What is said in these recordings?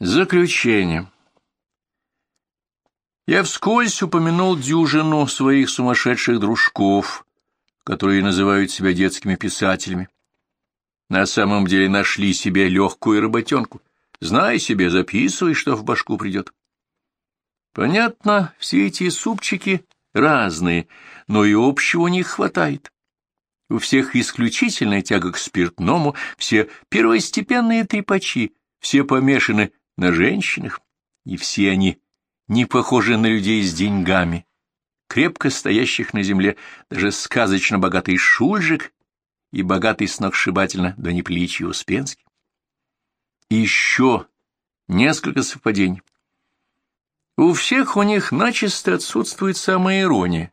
Заключение. Я вскользь упомянул дюжину своих сумасшедших дружков, которые называют себя детскими писателями. На самом деле нашли себе легкую работенку. Знай себе, записывай, что в башку придет. Понятно, все эти супчики разные, но и общего них хватает. У всех исключительная тяга к спиртному, все первостепенные трепачи, все помешаны на женщинах, и все они не похожи на людей с деньгами, крепко стоящих на земле, даже сказочно богатый Шульжик и богатый сногсшибательно до неприличия Успенский. И еще несколько совпадений. У всех у них начисто отсутствует самая ирония.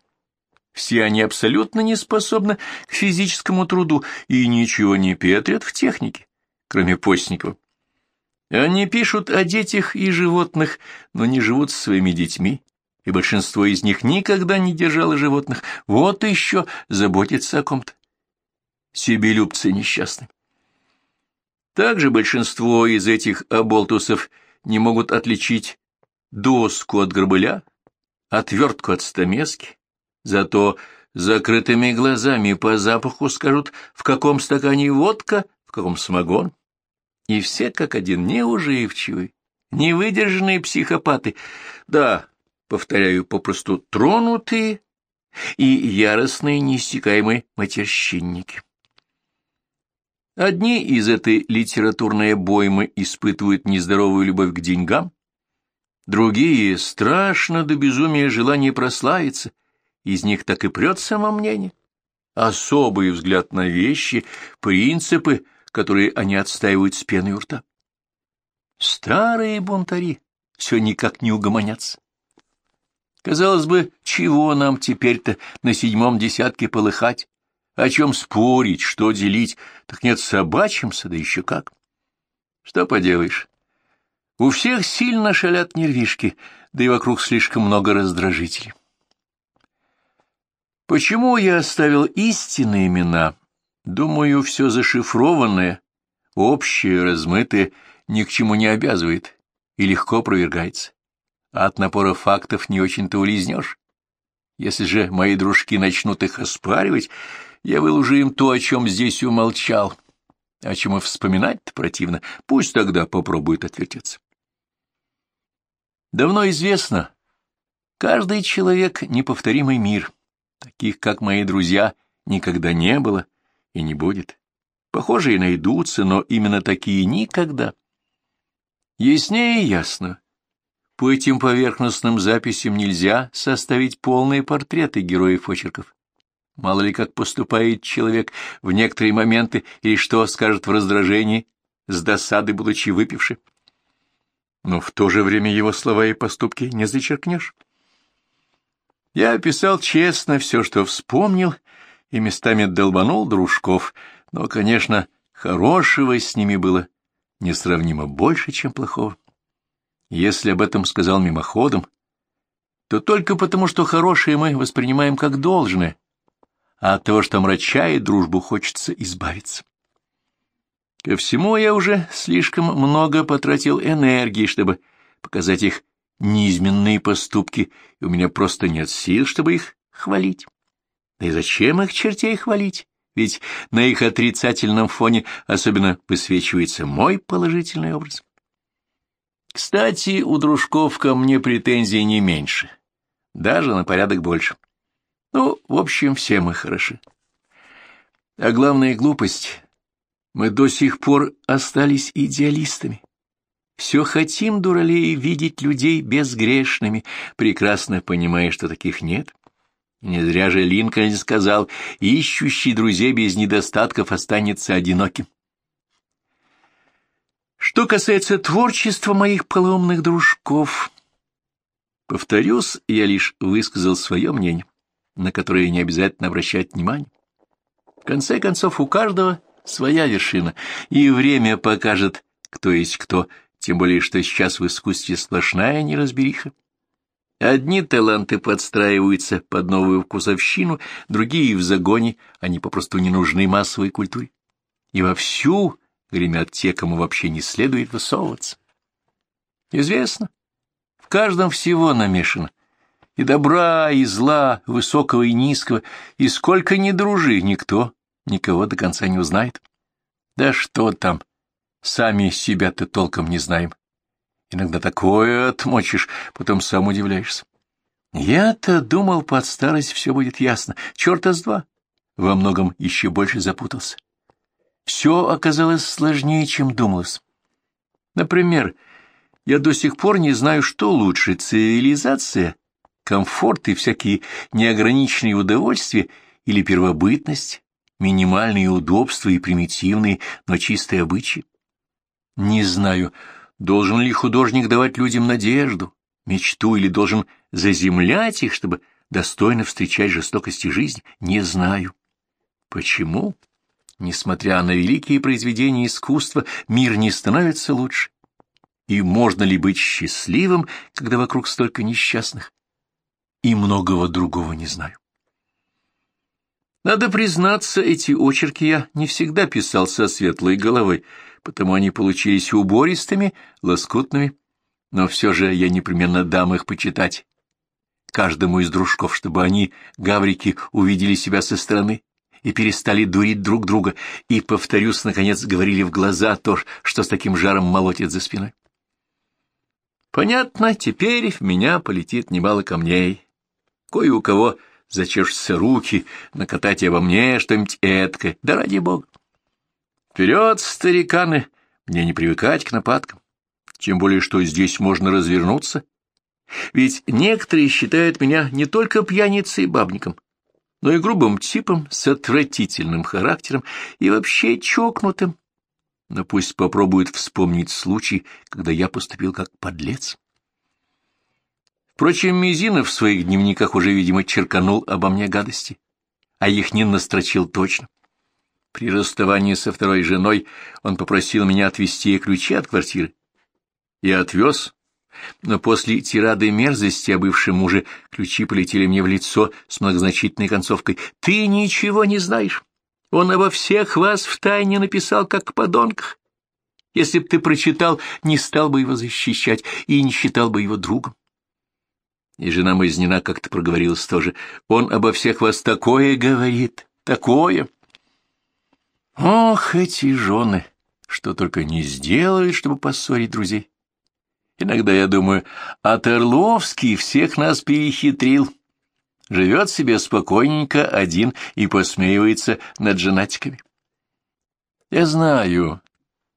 Все они абсолютно не способны к физическому труду и ничего не петрят в технике, кроме Постникова. Они пишут о детях и животных, но не живут со своими детьми, и большинство из них никогда не держало животных. Вот еще заботится о ком-то. Себелюбцы несчастны. Также большинство из этих оболтусов не могут отличить доску от горбыля, отвертку от стамески, зато закрытыми глазами по запаху скажут, в каком стакане водка, в каком самогон и все как один неуживчивые, невыдержанные психопаты, да, повторяю, попросту тронутые и яростные неиссякаемые матерщинники. Одни из этой литературной боймы испытывают нездоровую любовь к деньгам, другие — страшно до безумия желание прославиться, из них так и прет самомнение, особый взгляд на вещи, принципы — которые они отстаивают с пеной у рта. Старые бунтари все никак не угомонятся. Казалось бы, чего нам теперь-то на седьмом десятке полыхать? О чем спорить, что делить? Так нет, собачимся, да еще как. Что поделаешь? У всех сильно шалят нервишки, да и вокруг слишком много раздражителей. Почему я оставил истинные имена, Думаю, все зашифрованное, общее, размытое, ни к чему не обязывает и легко опровергается. А от напора фактов не очень-то улизнешь. Если же мои дружки начнут их оспаривать, я выложу им то, о чем здесь умолчал. О чем и вспоминать-то противно. Пусть тогда попробуют отвертеться. Давно известно, каждый человек — неповторимый мир. Таких, как мои друзья, никогда не было — и не будет. Похожие найдутся, но именно такие никогда. Яснее ясно. По этим поверхностным записям нельзя составить полные портреты героев очерков. Мало ли как поступает человек в некоторые моменты или что скажет в раздражении, с досады будучи выпивши. Но в то же время его слова и поступки не зачеркнешь. Я описал честно все, что вспомнил, и местами долбанул дружков, но, конечно, хорошего с ними было несравнимо больше, чем плохого. Если об этом сказал мимоходом, то только потому, что хорошее мы воспринимаем как должное, а от того, что омрачает дружбу, хочется избавиться. Ко всему я уже слишком много потратил энергии, чтобы показать их низменные поступки, и у меня просто нет сил, чтобы их хвалить. Да и зачем их чертей хвалить? Ведь на их отрицательном фоне особенно высвечивается мой положительный образ. Кстати, у дружков ко мне претензий не меньше, даже на порядок больше. Ну, в общем, все мы хороши. А главная глупость — мы до сих пор остались идеалистами. Все хотим, дуралеи, видеть людей безгрешными, прекрасно понимая, что таких нет. Не зря же Линкольн сказал, ищущий друзей без недостатков останется одиноким. Что касается творчества моих поломных дружков, повторюсь, я лишь высказал свое мнение, на которое не обязательно обращать внимание. В конце концов, у каждого своя вершина, и время покажет, кто есть кто, тем более, что сейчас в искусстве сплошная неразбериха. Одни таланты подстраиваются под новую вкусовщину, другие в загоне, они попросту не нужны массовой культуре. И вовсю гремят те, кому вообще не следует высовываться. Известно. В каждом всего намешано. И добра, и зла, высокого и низкого, и сколько ни дружи, никто никого до конца не узнает. Да что там, сами себя-то толком не знаем. Иногда такое отмочишь, потом сам удивляешься. Я-то думал, под старость все будет ясно. Черта с два. Во многом еще больше запутался. Все оказалось сложнее, чем думалось. Например, я до сих пор не знаю, что лучше — цивилизация, комфорт и всякие неограниченные удовольствия или первобытность, минимальные удобства и примитивные, но чистые обычаи. Не знаю, должен ли художник давать людям надежду, мечту или должен заземлять их, чтобы достойно встречать жестокости жизни, не знаю. Почему? Несмотря на великие произведения искусства, мир не становится лучше. И можно ли быть счастливым, когда вокруг столько несчастных? И многого другого не знаю. Надо признаться, эти очерки я не всегда писал со светлой головой, потому они получились убористыми, лоскутными, но все же я непременно дам их почитать каждому из дружков, чтобы они, гаврики, увидели себя со стороны и перестали дурить друг друга, и, повторюсь, наконец, говорили в глаза то, что с таким жаром молотит за спиной. Понятно, теперь в меня полетит немало камней. Кое у кого зачешутся руки, накатать обо мне что-нибудь эткое, да ради бога. Вперед, стариканы, мне не привыкать к нападкам. Тем более, что здесь можно развернуться. Ведь некоторые считают меня не только пьяницей и бабником, но и грубым типом с отвратительным характером и вообще чокнутым. Но пусть попробуют вспомнить случай, когда я поступил как подлец. Впрочем, Мизинов в своих дневниках уже, видимо, черканул обо мне гадости, а не настрочил точно. При расставании со второй женой он попросил меня отвезти ключи от квартиры. Я отвез, но после тирады мерзости о бывшем муже ключи полетели мне в лицо с многозначительной концовкой. «Ты ничего не знаешь. Он обо всех вас втайне написал, как подонках. Если б ты прочитал, не стал бы его защищать и не считал бы его другом». И жена Мазнина как-то проговорилась тоже. «Он обо всех вас такое говорит, такое». Ох, эти жены, что только не сделают, чтобы поссорить друзей. Иногда я думаю, а Терловский всех нас перехитрил. Живет себе спокойненько один и посмеивается над женатиками. Я знаю,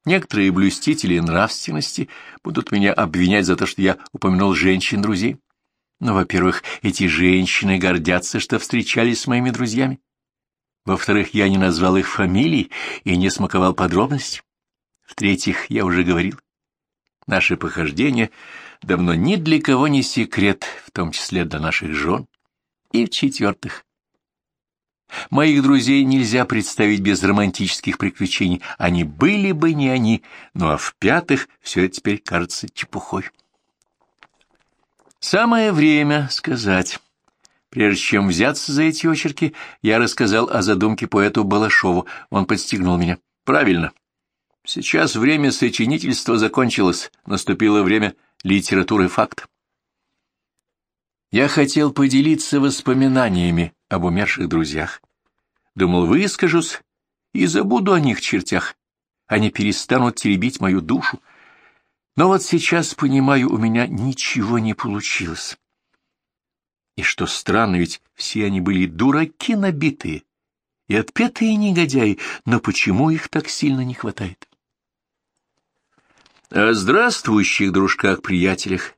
некоторые блюстители нравственности будут меня обвинять за то, что я упомянул женщин-друзей. Но, во-первых, эти женщины гордятся, что встречались с моими друзьями. Во-вторых, я не назвал их фамилий и не смаковал подробностей. В-третьих, я уже говорил, Наши похождения давно ни для кого не секрет, в том числе для наших жен. И в-четвертых, моих друзей нельзя представить без романтических приключений. Они были бы не они, ну а в-пятых, все это теперь кажется чепухой. Самое время сказать. Прежде чем взяться за эти очерки, я рассказал о задумке поэту Балашову. Он подстегнул меня. Правильно. Сейчас время сочинительства закончилось, наступило время литературы факт. Я хотел поделиться воспоминаниями об умерших друзьях. Думал, выскажусь и забуду о них чертях. Они перестанут теребить мою душу. Но вот сейчас, понимаю, у меня ничего не получилось. И что странно, ведь все они были дураки набитые и отпетые негодяи, но почему их так сильно не хватает? О здравствующих дружках-приятелях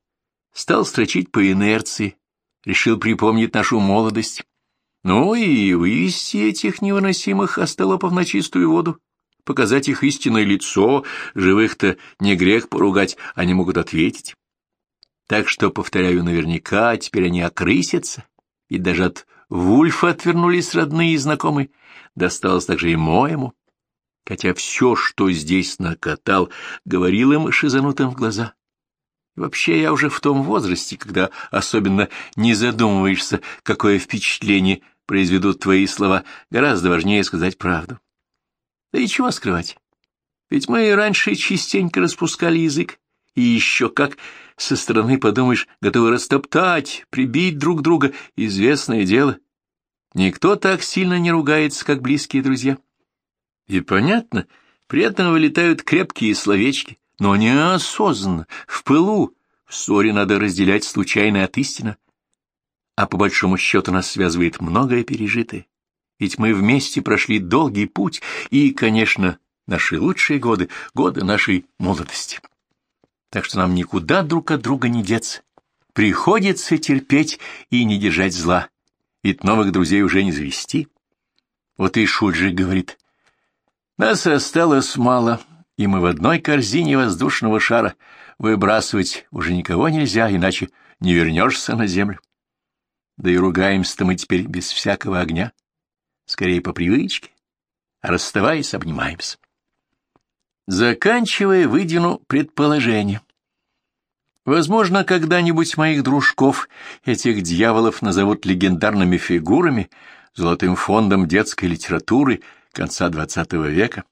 стал строчить по инерции, решил припомнить нашу молодость, ну и вывести этих невыносимых остолопов на чистую воду, показать их истинное лицо, живых-то не грех поругать, они могут ответить. Так что, повторяю, наверняка теперь они окрысятся, и даже от Вульфа отвернулись родные и знакомые, досталось также и моему хотя все, что здесь накатал, говорил им шизанутым в глаза. вообще я уже в том возрасте, когда особенно не задумываешься, какое впечатление произведут твои слова, гораздо важнее сказать правду. Да и чего скрывать? Ведь мы и раньше частенько распускали язык И еще как со стороны подумаешь, готовы растоптать, прибить друг друга, известное дело. Никто так сильно не ругается, как близкие друзья. И понятно, при этом вылетают крепкие словечки, но неосознанно, в пылу, в ссоре надо разделять случайное от истины. А по большому счету нас связывает многое пережитое. Ведь мы вместе прошли долгий путь и, конечно, наши лучшие годы, годы нашей молодости. Так что нам никуда друг от друга не деться. Приходится терпеть и не держать зла, ведь новых друзей уже не завести. Вот и Шульджи говорит, нас осталось мало, и мы в одной корзине воздушного шара. Выбрасывать уже никого нельзя, иначе не вернешься на землю. Да и ругаемся-то мы теперь без всякого огня, скорее по привычке, а расставаясь, обнимаемся. Заканчивая, выдвину предположение. Возможно, когда-нибудь моих дружков, этих дьяволов, назовут легендарными фигурами, золотым фондом детской литературы конца XX века.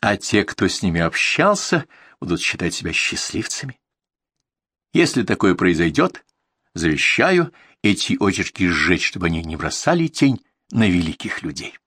А те, кто с ними общался, будут считать себя счастливцами. Если такое произойдет, завещаю эти очерки сжечь, чтобы они не бросали тень на великих людей.